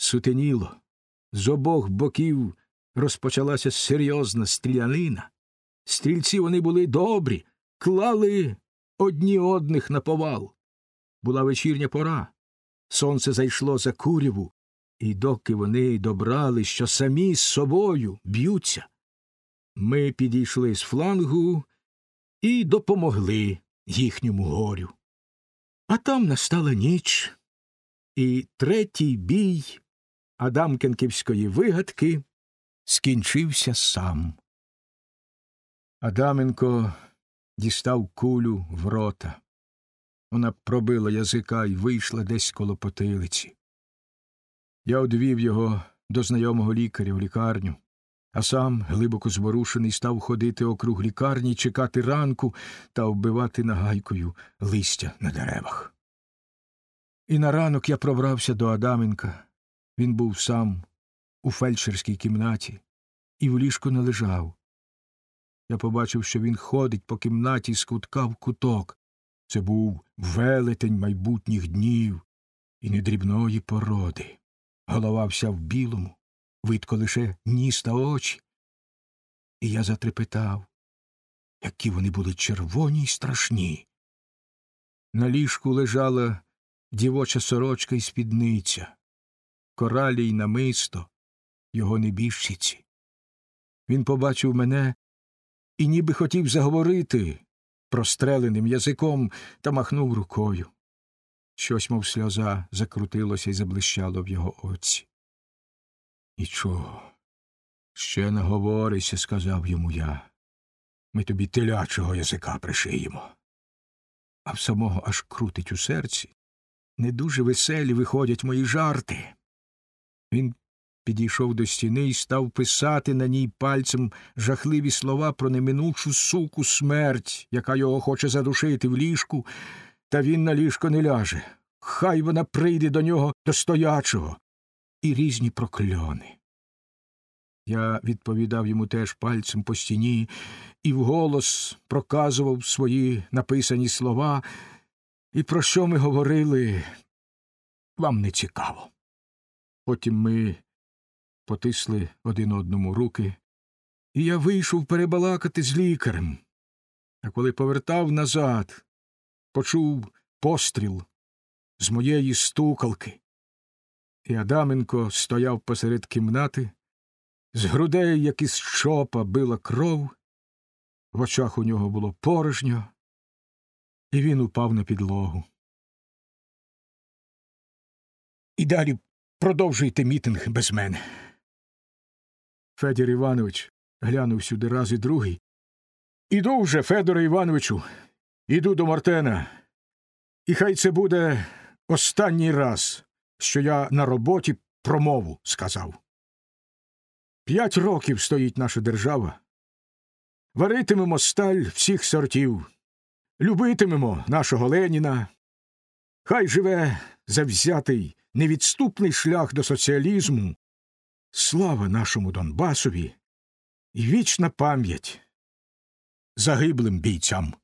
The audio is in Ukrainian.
Сутеніло. З обох боків розпочалася серйозна стрілянина. Стрільці вони були добрі, клали одні одних на повал. Була вечірня пора. Сонце зайшло за куряву, і доки вони добрали, що самі з собою б'ються, ми підійшли з флангу і допомогли їхньому горю. А там настала ніч, і третій бій Адамкенківської вигадки скінчився сам. Адаменко дістав кулю в рота. Вона пробила язика і вийшла десь коло потилиці. Я одвів його до знайомого лікаря в лікарню, а сам, глибоко зворушений, став ходити округ лікарні, чекати ранку та вбивати нагайкою листя на деревах. І на ранок я пробрався до Адаменка. Він був сам у фельдшерській кімнаті і в ліжку не лежав. Я побачив, що він ходить по кімнаті з кутка в куток. Це був велетень майбутніх днів і недрібної породи. Голова вся в білому, видко лише ніс та очі. І я затрепетав, які вони були червоні й страшні. На ліжку лежала дівоча сорочка і спідниця, коралі й намисто, його небіжчиці. Він побачив мене і ніби хотів заговорити простреленим язиком та махнув рукою. Щось, мов сльоза, закрутилося і заблищало в його оці. Нічого, ще не говорися, сказав йому я. Ми тобі телячого язика пришиємо. А в самого аж крутить у серці. Не дуже веселі виходять мої жарти. Він підійшов до стіни і став писати на ній пальцем жахливі слова про неминучу суку смерть, яка його хоче задушити в ліжку, та він на ліжко не ляже. Хай вона прийде до нього до стоячого, і різні прокльони. Я відповідав йому теж пальцем по стіні і вголос проказував свої написані слова, і про що ми говорили, вам не цікаво. Потім ми потисли один одному руки, і я вийшов перебалакати з лікарем. А коли повертав назад, почув постріл з моєї стукалки, і Адаменко стояв посеред кімнати, з грудей, як із чопа, била кров, в очах у нього було порожньо, і він упав на підлогу. І далі продовжуйте мітинг без мене. Федір Іванович глянув сюди раз і другий. Іду вже, Федоре Івановичу, іду до Мартена. І хай це буде останній раз, що я на роботі промову сказав. П'ять років стоїть наша держава. Варитимемо сталь всіх сортів, любитимемо нашого Леніна. Хай живе завзятий невідступний шлях до соціалізму, слава нашому Донбасові і вічна пам'ять загиблим бійцям.